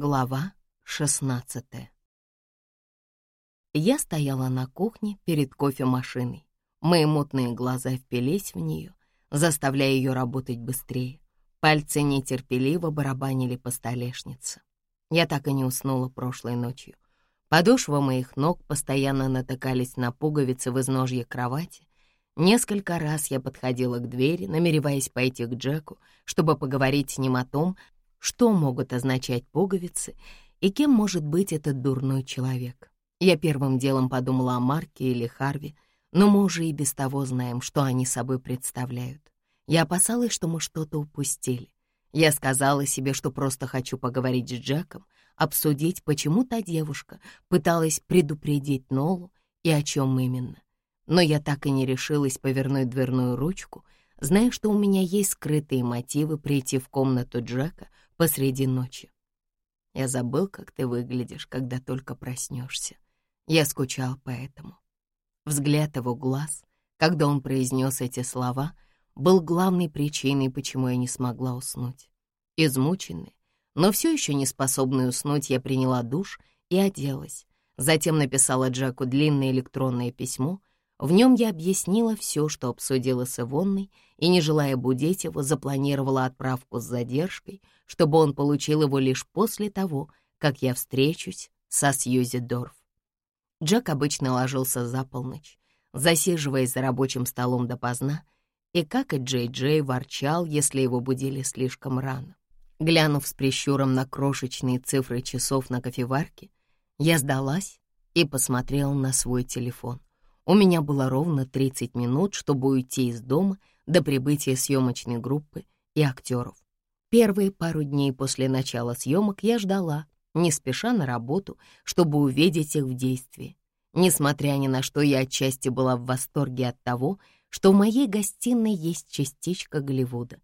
Глава 16 Я стояла на кухне перед кофемашиной. Мои мутные глаза впились в нее, заставляя ее работать быстрее. Пальцы нетерпеливо барабанили по столешнице. Я так и не уснула прошлой ночью. Подошвы моих ног постоянно натыкались на пуговицы в изножье кровати. Несколько раз я подходила к двери, намереваясь пойти к Джеку, чтобы поговорить с ним о том, что могут означать пуговицы и кем может быть этот дурной человек. Я первым делом подумала о Марке или Харви, но мы уже и без того знаем, что они собой представляют. Я опасалась, что мы что-то упустили. Я сказала себе, что просто хочу поговорить с Джеком, обсудить, почему та девушка пыталась предупредить Нолу и о чем именно. Но я так и не решилась повернуть дверную ручку, зная, что у меня есть скрытые мотивы прийти в комнату Джека посреди ночи. Я забыл, как ты выглядишь, когда только проснешься. Я скучал по этому. Взгляд его глаз, когда он произнес эти слова, был главной причиной, почему я не смогла уснуть. Измученная, но все еще не способная уснуть, я приняла душ и оделась. Затем написала Джеку длинное электронное письмо. В нем я объяснила все, что обсудила с Ивонной, и, не желая будить его, запланировала отправку с задержкой — чтобы он получил его лишь после того, как я встречусь со Сьюзи Дорф. Джек обычно ложился за полночь, засиживаясь за рабочим столом допоздна, и, как и Джей-Джей, ворчал, если его будили слишком рано. Глянув с прищуром на крошечные цифры часов на кофеварке, я сдалась и посмотрела на свой телефон. У меня было ровно 30 минут, чтобы уйти из дома до прибытия съемочной группы и актеров. Первые пару дней после начала съемок я ждала, не спеша на работу, чтобы увидеть их в действии. Несмотря ни на что, я отчасти была в восторге от того, что в моей гостиной есть частичка Голливуда.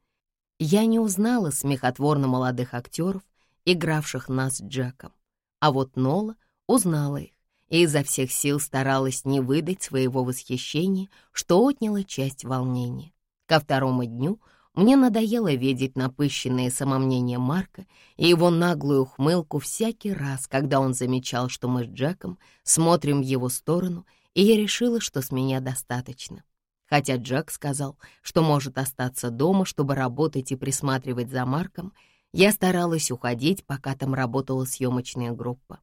Я не узнала смехотворно молодых актеров, игравших нас с Джеком. А вот Нола узнала их и изо всех сил старалась не выдать своего восхищения, что отняло часть волнения. Ко второму дню — мне надоело видеть напыщенное самомнение Марка и его наглую ухмылку всякий раз, когда он замечал, что мы с Джеком смотрим в его сторону, и я решила, что с меня достаточно. Хотя Джек сказал, что может остаться дома, чтобы работать и присматривать за Марком, я старалась уходить, пока там работала съемочная группа.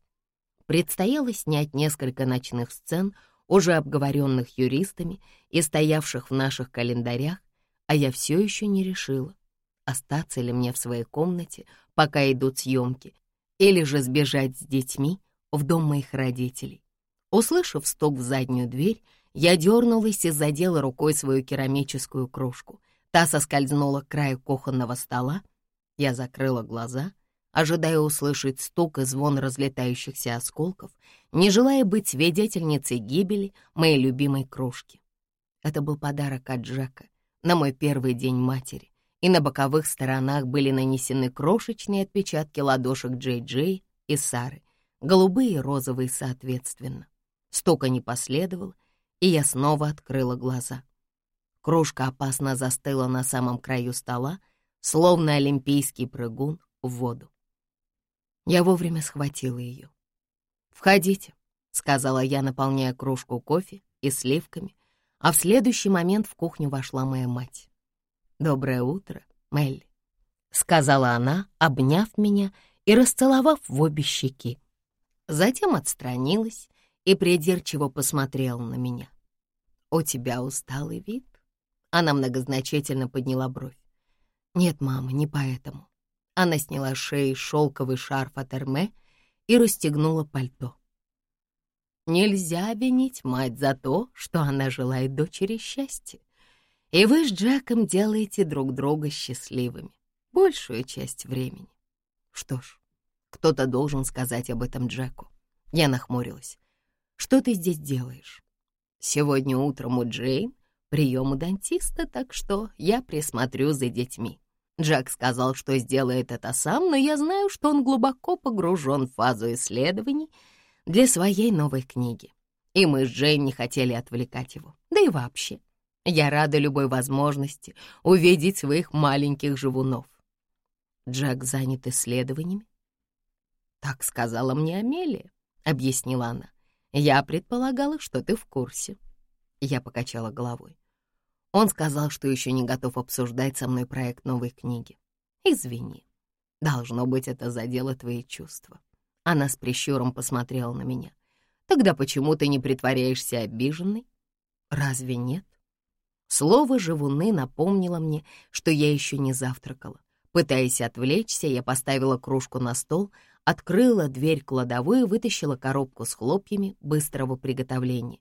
Предстояло снять несколько ночных сцен, уже обговоренных юристами и стоявших в наших календарях, а я все еще не решила, остаться ли мне в своей комнате, пока идут съемки, или же сбежать с детьми в дом моих родителей. Услышав стук в заднюю дверь, я дернулась и задела рукой свою керамическую кружку. Та соскользнула к краю кухонного стола. Я закрыла глаза, ожидая услышать стук и звон разлетающихся осколков, не желая быть свидетельницей гибели моей любимой кружки. Это был подарок от Джека, на мой первый день матери, и на боковых сторонах были нанесены крошечные отпечатки ладошек Джей-Джей и Сары, голубые и розовые соответственно. Стука не последовало, и я снова открыла глаза. Кружка опасно застыла на самом краю стола, словно олимпийский прыгун в воду. Я вовремя схватила ее. «Входите», — сказала я, наполняя кружку кофе и сливками, а в следующий момент в кухню вошла моя мать. «Доброе утро, Мелли», — сказала она, обняв меня и расцеловав в обе щеки. Затем отстранилась и придирчиво посмотрела на меня. «У тебя усталый вид?» Она многозначительно подняла бровь. «Нет, мама, не поэтому». Она сняла шеи шелковый шарф от Эрме и расстегнула пальто. Нельзя винить мать за то, что она желает дочери счастья. И вы с Джеком делаете друг друга счастливыми большую часть времени. Что ж, кто-то должен сказать об этом Джеку. Я нахмурилась. Что ты здесь делаешь? Сегодня утром у Джейн прием у дантиста, так что я присмотрю за детьми. Джек сказал, что сделает это сам, но я знаю, что он глубоко погружен в фазу исследований — для своей новой книги. И мы с Джейн не хотели отвлекать его. Да и вообще, я рада любой возможности увидеть своих маленьких живунов. Джек занят исследованиями. Так сказала мне Амелия, объяснила она. Я предполагала, что ты в курсе. Я покачала головой. Он сказал, что еще не готов обсуждать со мной проект новой книги. Извини. Должно быть, это задело твои чувства. Она с прищуром посмотрела на меня. Тогда почему ты не притворяешься обиженной? Разве нет? Слово «живуны» напомнило мне, что я еще не завтракала. Пытаясь отвлечься, я поставила кружку на стол, открыла дверь кладовой и вытащила коробку с хлопьями быстрого приготовления.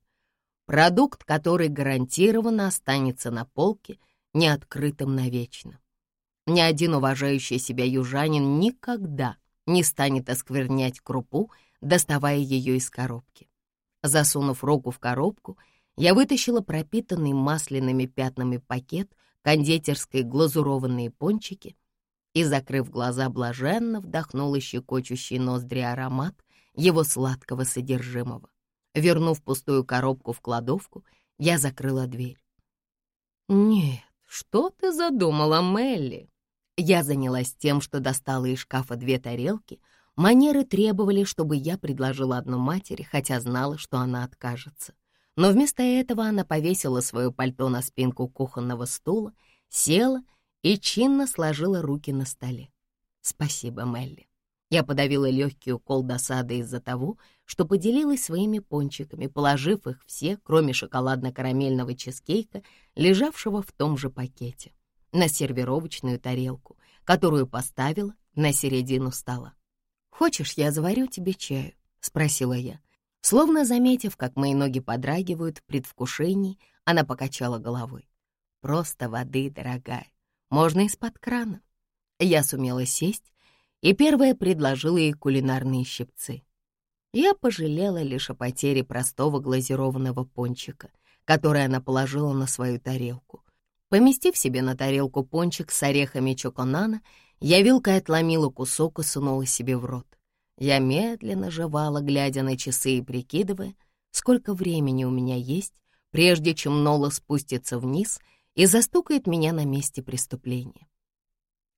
Продукт, который гарантированно останется на полке, неоткрытым навечно. Ни один уважающий себя южанин никогда не станет осквернять крупу, доставая ее из коробки. Засунув руку в коробку, я вытащила пропитанный масляными пятнами пакет, кондитерской глазурованные пончики и, закрыв глаза, блаженно вдохнула щекочущий ноздри аромат его сладкого содержимого. Вернув пустую коробку в кладовку, я закрыла дверь. «Нет, что ты задумала, Мелли?» Я занялась тем, что достала из шкафа две тарелки. Манеры требовали, чтобы я предложила одну матери, хотя знала, что она откажется. Но вместо этого она повесила свое пальто на спинку кухонного стула, села и чинно сложила руки на столе. «Спасибо, Мелли». Я подавила легкий укол досады из-за того, что поделилась своими пончиками, положив их все, кроме шоколадно-карамельного чизкейка, лежавшего в том же пакете, на сервировочную тарелку, которую поставила на середину стола. «Хочешь, я заварю тебе чаю?» — спросила я. Словно заметив, как мои ноги подрагивают в предвкушении, она покачала головой. «Просто воды, дорогая. Можно из-под крана». Я сумела сесть, и первая предложила ей кулинарные щипцы. Я пожалела лишь о потере простого глазированного пончика, который она положила на свою тарелку. Поместив себе на тарелку пончик с орехами чоконана, я вилкой отломила кусок и сунула себе в рот. Я медленно жевала, глядя на часы и прикидывая, сколько времени у меня есть, прежде чем Нола спустится вниз и застукает меня на месте преступления.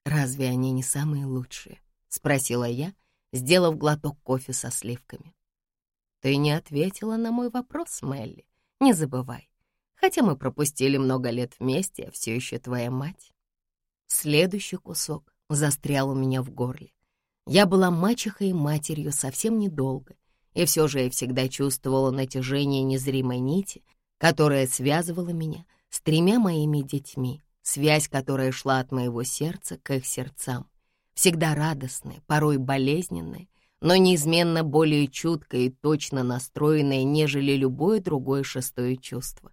«Разве они не самые лучшие?» — спросила я, сделав глоток кофе со сливками. «Ты не ответила на мой вопрос, Мелли. Не забывай. Хотя мы пропустили много лет вместе, я все еще твоя мать». Следующий кусок застрял у меня в горле. Я была мачехой и матерью совсем недолго, и все же я всегда чувствовала натяжение незримой нити, которая связывала меня с тремя моими детьми, связь, которая шла от моего сердца к их сердцам всегда радостная, порой болезненная, но неизменно более чуткая и точно настроенная, нежели любое другое шестое чувство.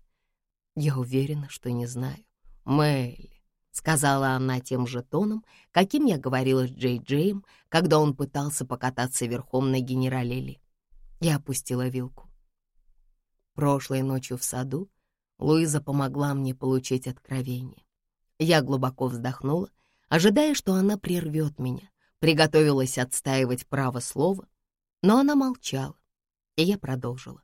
Я уверена, что не знаю. Мэлли, — сказала она тем же тоном, каким я говорила с Джей Джеем, когда он пытался покататься верхом на генерале Ли. Я опустила вилку. Прошлой ночью в саду Луиза помогла мне получить откровение. Я глубоко вздохнула ожидая, что она прервет меня, приготовилась отстаивать право слова, но она молчала, и я продолжила.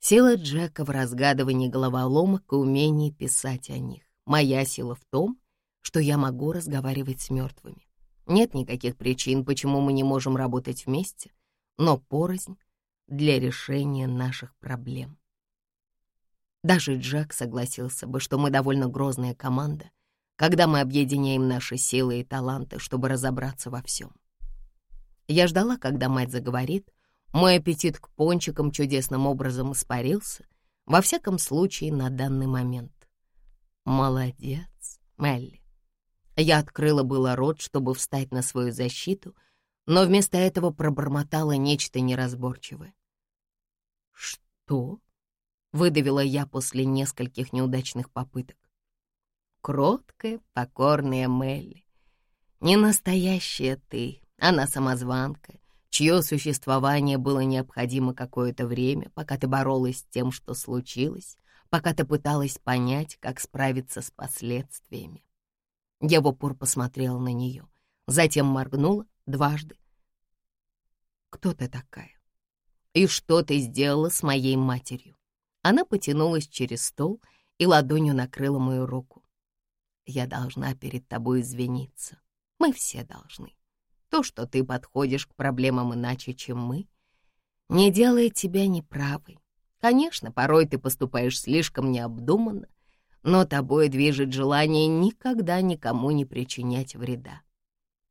Сила Джека в разгадывании головоломок и умении писать о них. Моя сила в том, что я могу разговаривать с мертвыми. Нет никаких причин, почему мы не можем работать вместе, но порознь для решения наших проблем. Даже Джек согласился бы, что мы довольно грозная команда, когда мы объединяем наши силы и таланты, чтобы разобраться во всем. Я ждала, когда мать заговорит. Мой аппетит к пончикам чудесным образом испарился, во всяком случае на данный момент. Молодец, Мелли. Я открыла было рот, чтобы встать на свою защиту, но вместо этого пробормотала нечто неразборчивое. «Что?» — выдавила я после нескольких неудачных попыток кроткая, покорная Мелли. Не настоящая ты, она самозванка, чье существование было необходимо какое-то время, пока ты боролась с тем, что случилось, пока ты пыталась понять, как справиться с последствиями. Я в упор посмотрела на нее, затем моргнула дважды. «Кто ты такая? И что ты сделала с моей матерью?» Она потянулась через стол и ладонью накрыла мою руку. Я должна перед тобой извиниться. Мы все должны. То, что ты подходишь к проблемам иначе, чем мы, не делает тебя неправой. Конечно, порой ты поступаешь слишком необдуманно, но тобой движет желание никогда никому не причинять вреда.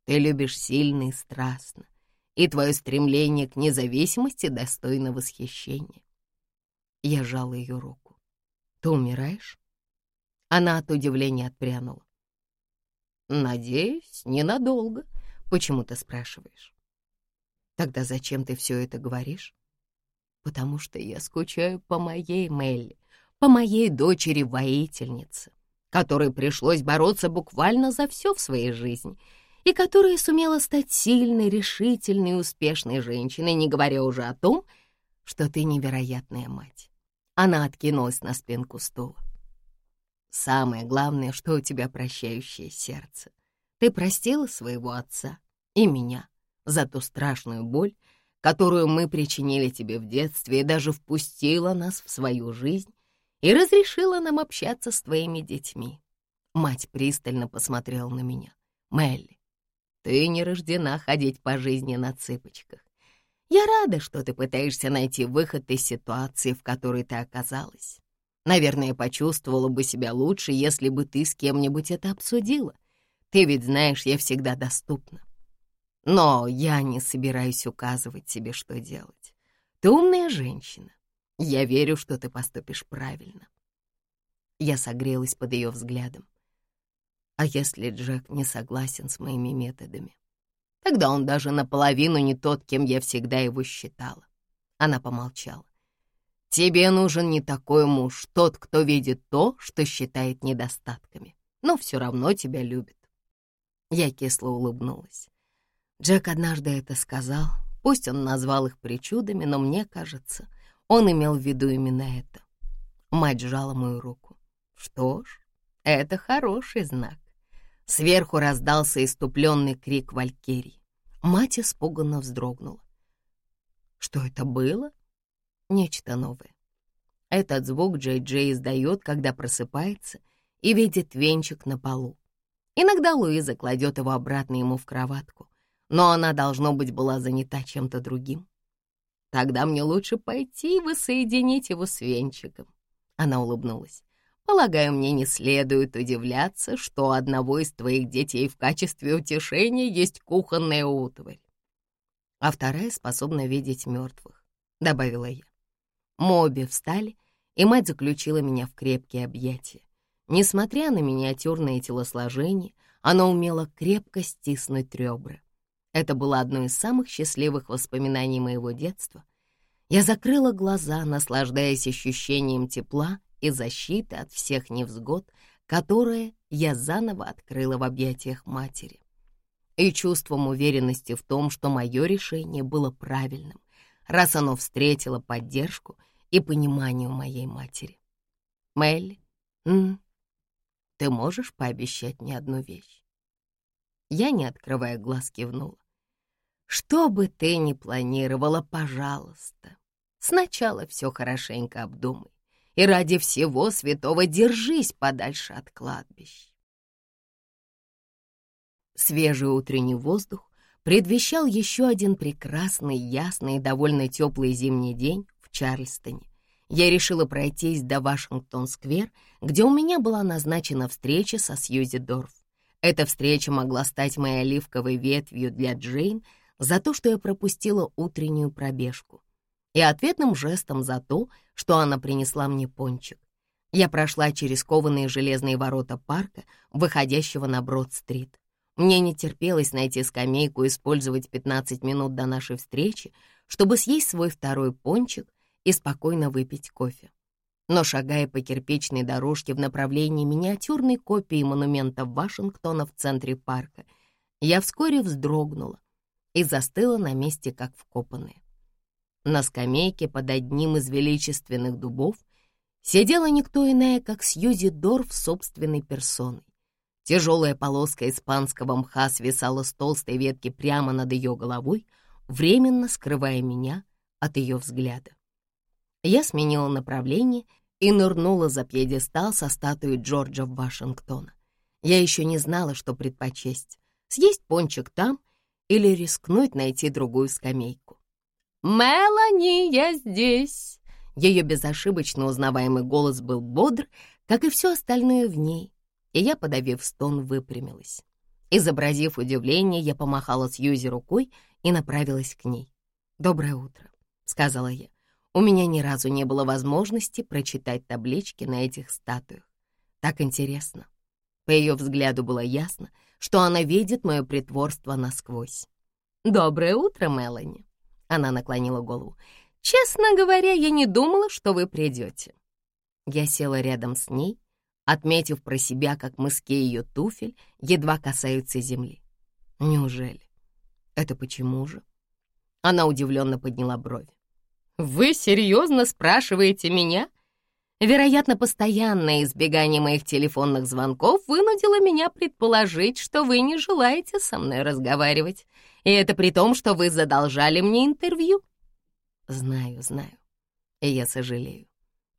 Ты любишь сильно и страстно, и твое стремление к независимости достойно восхищения. Я жала ее руку. Ты умираешь? Она от удивления отпрянула. Надеюсь, ненадолго. Почему ты спрашиваешь? Тогда зачем ты все это говоришь? Потому что я скучаю по моей Мелли, по моей дочери-воительнице, которой пришлось бороться буквально за все в своей жизни — и которая сумела стать сильной, решительной и успешной женщиной, не говоря уже о том, что ты невероятная мать. Она откинулась на спинку стула. Самое главное, что у тебя прощающее сердце. Ты простила своего отца и меня за ту страшную боль, которую мы причинили тебе в детстве, и даже впустила нас в свою жизнь и разрешила нам общаться с твоими детьми. Мать пристально посмотрела на меня. Мелли, ты не рождена ходить по жизни на цыпочках. Я рада, что ты пытаешься найти выход из ситуации, в которой ты оказалась. Наверное, почувствовала бы себя лучше, если бы ты с кем-нибудь это обсудила. Ты ведь знаешь, я всегда доступна. Но я не собираюсь указывать тебе, что делать. Ты умная женщина. Я верю, что ты поступишь правильно. Я согрелась под ее взглядом. А если Джек не согласен с моими методами? Тогда он даже наполовину не тот, кем я всегда его считала. Она помолчала. Тебе нужен не такой муж, тот, кто видит то, что считает недостатками, но все равно тебя любит. Я кисло улыбнулась. Джек однажды это сказал, пусть он назвал их причудами, но мне кажется, он имел в виду именно это. Мать сжала мою руку. Что ж, это хороший знак. Сверху раздался иступленный крик Валькирии. Мать испуганно вздрогнула. Что это было? Нечто новое. Этот звук Джей-Джей издает, когда просыпается и видит венчик на полу. Иногда Луиза кладет его обратно ему в кроватку, но она, должно быть, была занята чем-то другим. Тогда мне лучше пойти и воссоединить его с венчиком. Она улыбнулась. Полагаю, мне не следует удивляться, что у одного из твоих детей в качестве утешения есть кухонная утварь. А вторая способна видеть мертвых, — добавила я. Мы обе встали, и мать заключила меня в крепкие объятия. Несмотря на миниатюрное телосложение, она умела крепко стиснуть ребра. Это было одно из самых счастливых воспоминаний моего детства. Я закрыла глаза, наслаждаясь ощущением тепла и защиты от всех невзгод, которые я заново открыла в объятиях матери. И чувством уверенности в том, что мое решение было правильным, раз оно встретило поддержку и понимание у моей матери. Мелли, м ты можешь пообещать мне одну вещь? Я, не открывая глаз, кивнула. Что бы ты ни планировала, пожалуйста, сначала все хорошенько обдумай и ради всего святого держись подальше от кладбищ. Свежий утренний воздух предвещал еще один прекрасный, ясный и довольно теплый зимний день Чарльстоне. Я решила пройтись до Вашингтон-сквер, где у меня была назначена встреча со Сьюзи Дорф. Эта встреча могла стать моей оливковой ветвью для Джейн за то, что я пропустила утреннюю пробежку и ответным жестом за то, что она принесла мне пончик. Я прошла через кованые железные ворота парка, выходящего на Брод-стрит. Мне не терпелось найти скамейку и использовать 15 минут до нашей встречи, чтобы съесть свой второй пончик и спокойно выпить кофе. Но шагая по кирпичной дорожке в направлении миниатюрной копии монумента Вашингтона в центре парка, я вскоре вздрогнула и застыла на месте, как вкопанная. На скамейке под одним из величественных дубов сидела никто иная, как Сьюзи Дорф собственной персоной. Тяжелая полоска испанского мха свисала с толстой ветки прямо над ее головой, временно скрывая меня от ее взгляда. Я сменила направление и нырнула за пьедестал со статуей Джорджа Вашингтона. Я еще не знала, что предпочесть — съесть пончик там или рискнуть найти другую скамейку. «Мелани, я здесь!» Ее безошибочно узнаваемый голос был бодр, как и все остальное в ней, и я, подавив стон, выпрямилась. Изобразив удивление, я помахала Сьюзи рукой и направилась к ней. «Доброе утро», — сказала я. У меня ни разу не было возможности прочитать таблички на этих статуях. Так интересно. По ее взгляду было ясно, что она видит мое притворство насквозь. «Доброе утро, Мелани!» Она наклонила голову. «Честно говоря, я не думала, что вы придете». Я села рядом с ней, отметив про себя, как мыски ее туфель едва касаются земли. «Неужели? Это почему же?» Она удивленно подняла брови. «Вы серьезно спрашиваете меня?» Вероятно, постоянное избегание моих телефонных звонков вынудило меня предположить, что вы не желаете со мной разговаривать. И это при том, что вы задолжали мне интервью. Знаю, знаю. И я сожалею.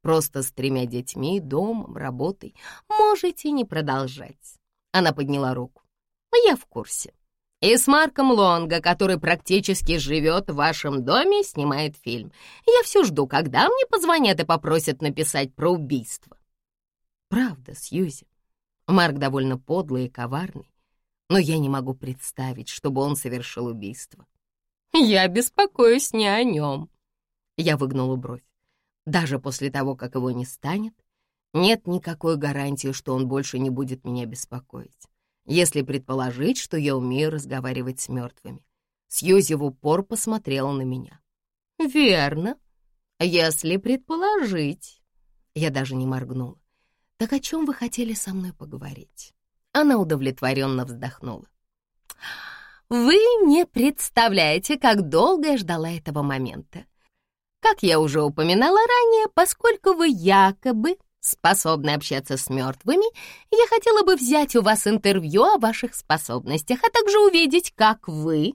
Просто с тремя детьми, домом, работой можете не продолжать. Она подняла руку. Я в курсе и с Марком Лонга, который практически живет в вашем доме и снимает фильм. Я все жду, когда мне позвонят и попросят написать про убийство». «Правда, Сьюзи. Марк довольно подлый и коварный, но я не могу представить, чтобы он совершил убийство». «Я беспокоюсь не о нем». Я выгнула бровь. Даже после того, как его не станет, нет никакой гарантии, что он больше не будет меня беспокоить если предположить, что я умею разговаривать с мертвыми. Сьюзи в упор посмотрела на меня. «Верно, если предположить». Я даже не моргнула. «Так о чем вы хотели со мной поговорить?» Она удовлетворенно вздохнула. «Вы не представляете, как долго я ждала этого момента. Как я уже упоминала ранее, поскольку вы якобы способны общаться с мертвыми, я хотела бы взять у вас интервью о ваших способностях, а также увидеть, как вы...»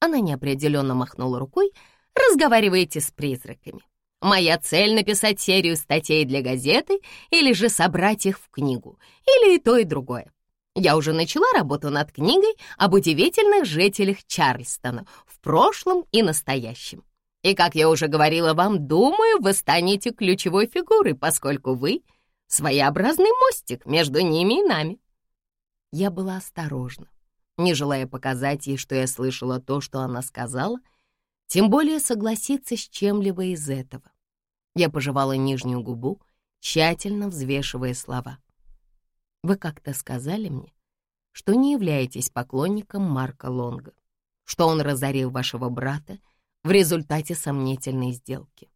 Она неопределенно махнула рукой, разговариваете с призраками. Моя цель — написать серию статей для газеты или же собрать их в книгу, или и то, и другое. Я уже начала работу над книгой об удивительных жителях Чарльстона в прошлом и настоящем. И, как я уже говорила вам, думаю, вы станете ключевой фигурой, поскольку вы — своеобразный мостик между ними и нами». Я была осторожна, не желая показать ей, что я слышала то, что она сказала, тем более согласиться с чем-либо из этого. Я пожевала нижнюю губу, тщательно взвешивая слова. «Вы как-то сказали мне, что не являетесь поклонником Марка Лонга, что он разорил вашего брата в результате сомнительной сделки.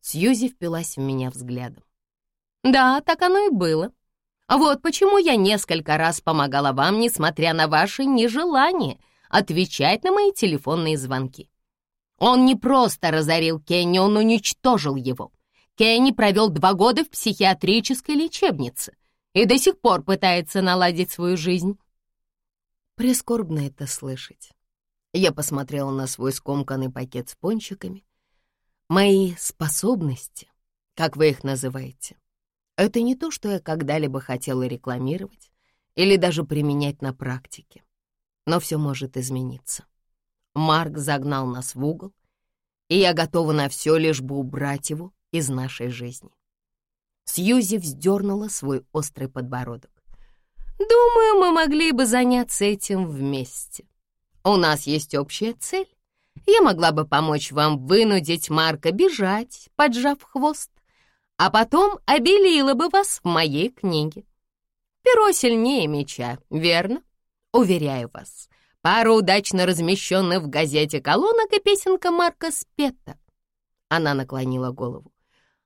Сьюзи впилась в меня взглядом. «Да, так оно и было. Вот почему я несколько раз помогала вам, несмотря на ваше нежелание отвечать на мои телефонные звонки. Он не просто разорил Кенни, он уничтожил его. Кенни провел два года в психиатрической лечебнице и до сих пор пытается наладить свою жизнь. Прискорбно это слышать. Я посмотрела на свой скомканный пакет с пончиками. Мои способности, как вы их называете, это не то, что я когда-либо хотела рекламировать или даже применять на практике. Но все может измениться. Марк загнал нас в угол, и я готова на все, лишь бы убрать его из нашей жизни. Сьюзи вздернула свой острый подбородок. «Думаю, мы могли бы заняться этим вместе. У нас есть общая цель. Я могла бы помочь вам вынудить Марка бежать, поджав хвост, а потом обелила бы вас в моей книге. Перо сильнее меча, верно? Уверяю вас, пару удачно размещенных в газете колонок и песенка Марка спета. Она наклонила голову.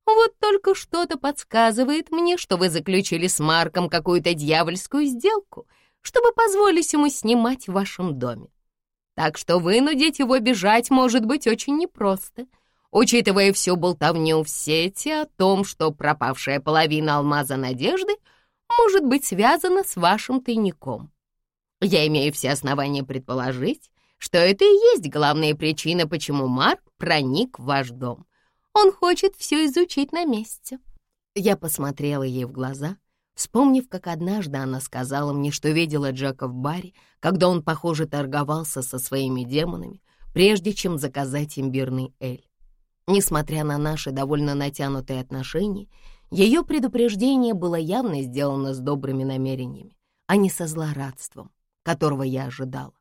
Вот только что-то подсказывает мне, что вы заключили с Марком какую-то дьявольскую сделку, чтобы позволить ему снимать в вашем доме. Так что вынудить его бежать может быть очень непросто, учитывая всю болтовню в сети о том, что пропавшая половина алмаза надежды может быть связана с вашим тайником. Я имею все основания предположить, что это и есть главная причина, почему Марк проник в ваш дом. Он хочет все изучить на месте. Я посмотрела ей в глаза, вспомнив, как однажды она сказала мне, что видела Джека в баре, когда он, похоже, торговался со своими демонами, прежде чем заказать имбирный эль. Несмотря на наши довольно натянутые отношения, ее предупреждение было явно сделано с добрыми намерениями, а не со злорадством, которого я ожидала.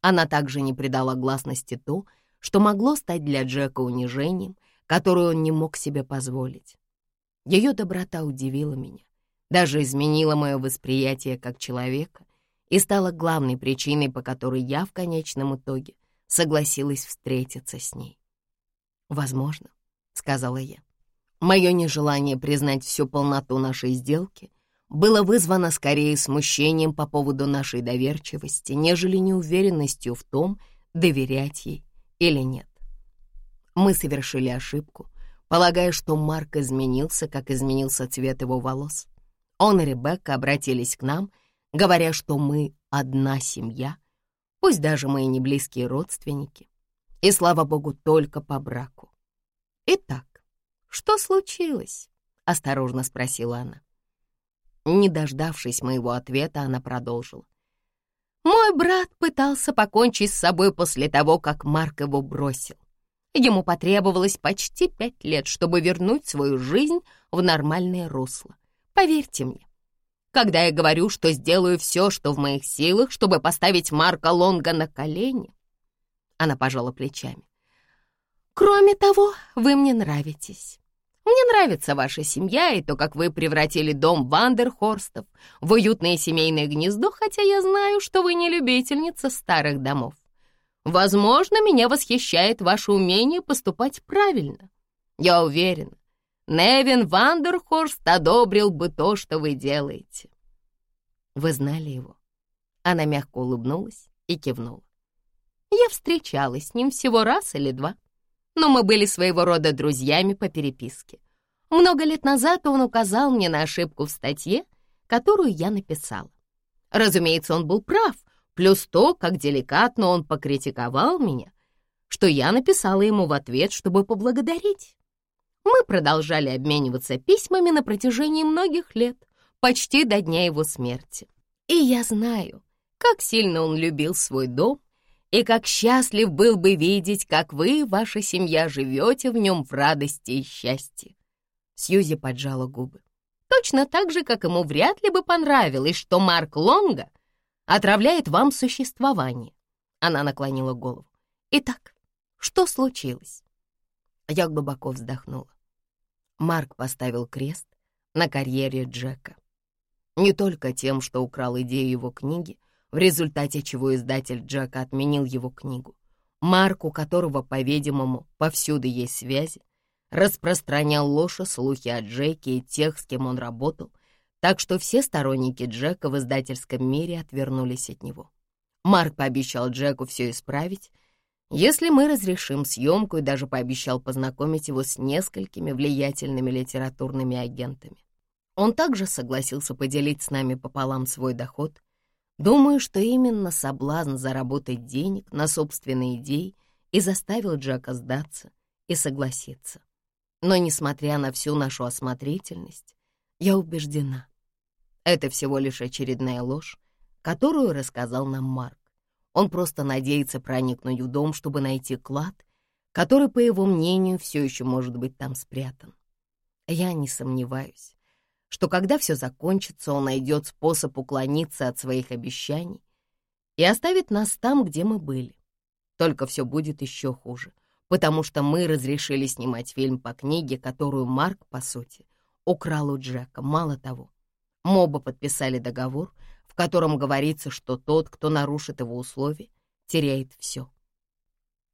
Она также не придала гласности то, что могло стать для Джека унижением, которое он не мог себе позволить. Ее доброта удивила меня, даже изменила мое восприятие как человека и стала главной причиной, по которой я в конечном итоге согласилась встретиться с ней. «Возможно», — сказала я. Мое нежелание признать всю полноту нашей сделки было вызвано скорее смущением по поводу нашей доверчивости, нежели неуверенностью в том, доверять ей или нет. Мы совершили ошибку, полагая, что Марк изменился, как изменился цвет его волос. Он и Ребекка обратились к нам, говоря, что мы одна семья, пусть даже мы и не близкие родственники, и, слава богу, только по браку. «Итак, что случилось?» — осторожно спросила она. Не дождавшись моего ответа, она продолжила. «Мой брат пытался покончить с собой после того, как Марк его бросил. Ему потребовалось почти пять лет, чтобы вернуть свою жизнь в нормальное русло. Поверьте мне, когда я говорю, что сделаю все, что в моих силах, чтобы поставить Марка Лонга на колени, она пожала плечами. Кроме того, вы мне нравитесь. Мне нравится ваша семья и то, как вы превратили дом Вандерхорстов в уютное семейное гнездо, хотя я знаю, что вы не любительница старых домов. Возможно, меня восхищает ваше умение поступать правильно. Я уверена, Невин Вандерхорст одобрил бы то, что вы делаете. Вы знали его? Она мягко улыбнулась и кивнула. Я встречалась с ним всего раз или два но мы были своего рода друзьями по переписке. Много лет назад он указал мне на ошибку в статье, которую я написала. Разумеется, он был прав, плюс то, как деликатно он покритиковал меня, что я написала ему в ответ, чтобы поблагодарить. Мы продолжали обмениваться письмами на протяжении многих лет, почти до дня его смерти. И я знаю, как сильно он любил свой дом и как счастлив был бы видеть, как вы ваша семья живете в нем в радости и счастье. Сьюзи поджала губы. Точно так же, как ему вряд ли бы понравилось, что Марк Лонга отравляет вам существование. Она наклонила голову. Итак, что случилось? Я глубоко вздохнула. Марк поставил крест на карьере Джека. Не только тем, что украл идею его книги, в результате чего издатель Джека отменил его книгу. Марк, у которого, по-видимому, повсюду есть связи, распространял ложь и слухи о Джеке и тех, с кем он работал, так что все сторонники Джека в издательском мире отвернулись от него. Марк пообещал Джеку все исправить, если мы разрешим съемку и даже пообещал познакомить его с несколькими влиятельными литературными агентами. Он также согласился поделить с нами пополам свой доход, Думаю, что именно соблазн заработать денег на собственные идеи и заставил Джека сдаться и согласиться. Но, несмотря на всю нашу осмотрительность, я убеждена, это всего лишь очередная ложь, которую рассказал нам Марк. Он просто надеется проникнуть в дом, чтобы найти клад, который, по его мнению, все еще может быть там спрятан. Я не сомневаюсь, что когда все закончится, он найдет способ уклониться от своих обещаний и оставит нас там, где мы были. Только все будет еще хуже, потому что мы разрешили снимать фильм по книге, которую Марк, по сути, украл у Джека. Мало того, мы оба подписали договор, котором говорится, что тот, кто нарушит его условия, теряет все.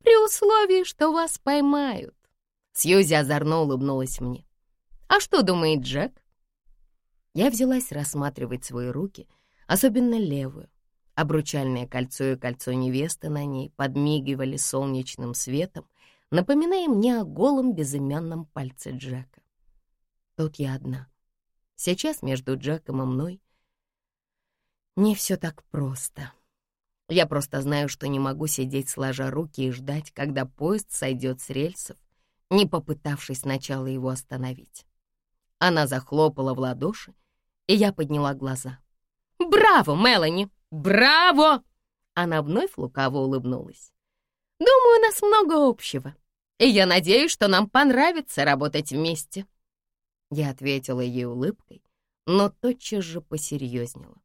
«При условии, что вас поймают», — Сьюзи озорно улыбнулась мне. «А что думает Джек?» Я взялась рассматривать свои руки, особенно левую. Обручальное кольцо и кольцо невесты на ней подмигивали солнечным светом, напоминая мне о голом безымянном пальце Джека. Тут я одна. Сейчас между Джеком и мной не все так просто. Я просто знаю, что не могу сидеть сложа руки и ждать, когда поезд сойдет с рельсов, не попытавшись сначала его остановить. Она захлопала в ладоши, и я подняла глаза. «Браво, Мелани! Браво!» Она вновь лукаво улыбнулась. «Думаю, у нас много общего, и я надеюсь, что нам понравится работать вместе». Я ответила ей улыбкой, но тотчас же посерьезнела.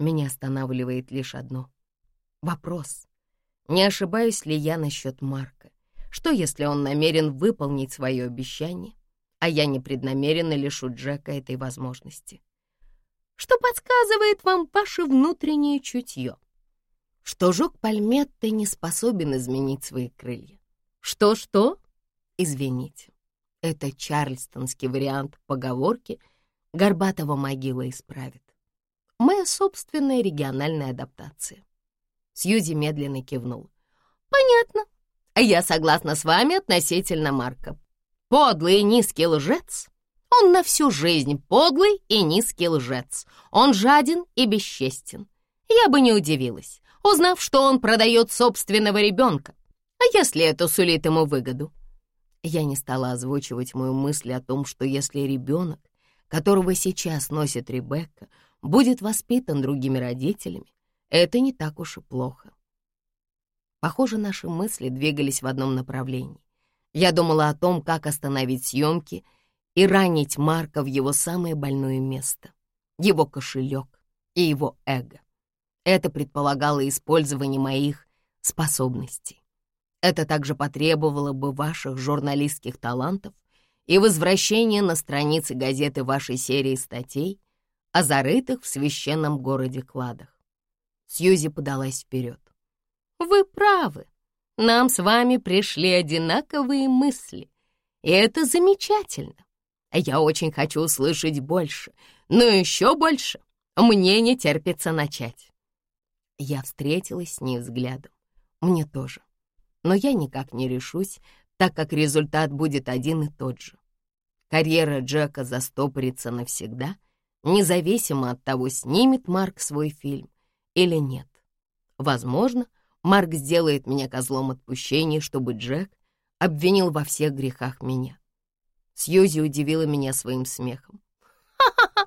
Меня останавливает лишь одно. Вопрос. Не ошибаюсь ли я насчет Марка? Что, если он намерен выполнить свое обещание, а я непреднамеренно лишу Джека этой возможности? Что подсказывает вам ваше внутреннее чутье? Что жук Пальметты не способен изменить свои крылья? Что-что? Извините. Это чарльстонский вариант поговорки «Горбатого могила исправит». Моя собственная региональная адаптация. Сьюзи медленно кивнул. «Понятно. Я согласна с вами относительно Марка. Подлый и низкий лжец. Он на всю жизнь подлый и низкий лжец. Он жаден и бесчестен. Я бы не удивилась, узнав, что он продает собственного ребенка. А если это сулит ему выгоду? Я не стала озвучивать мою мысль о том, что если ребенок, которого сейчас носит Ребекка, будет воспитан другими родителями, это не так уж и плохо. Похоже, наши мысли двигались в одном направлении. Я думала о том, как остановить съемки и ранить Марка в его самое больное место — его кошелек и его эго. Это предполагало использование моих способностей. Это также потребовало бы ваших журналистских талантов и возвращения на страницы газеты вашей серии статей о зарытых в священном городе кладах. Сьюзи подалась вперед. «Вы правы. Нам с вами пришли одинаковые мысли, и это замечательно. Я очень хочу услышать больше, но еще больше мне не терпится начать». Я встретилась с ней взглядом. Мне тоже но я никак не решусь, так как результат будет один и тот же. Карьера Джека застопорится навсегда, независимо от того, снимет Марк свой фильм или нет. Возможно, Марк сделает меня козлом отпущения, чтобы Джек обвинил во всех грехах меня. Сьюзи удивила меня своим смехом. «Ха-ха-ха!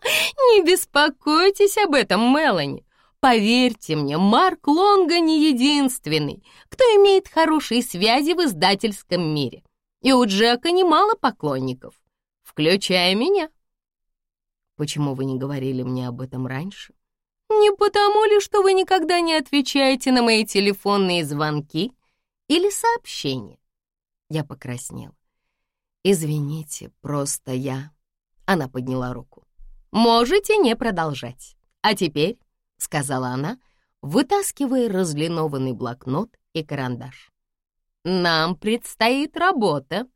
Не беспокойтесь об этом, Мелани. Поверьте мне, Марк Лонга не единственный, кто имеет хорошие связи в издательском мире. И у Джека немало поклонников, включая меня. Почему вы не говорили мне об этом раньше? Не потому ли, что вы никогда не отвечаете на мои телефонные звонки или сообщения? Я покраснела. Извините, просто я... Она подняла руку. Можете не продолжать. А теперь — сказала она, вытаскивая разлинованный блокнот и карандаш. «Нам предстоит работа».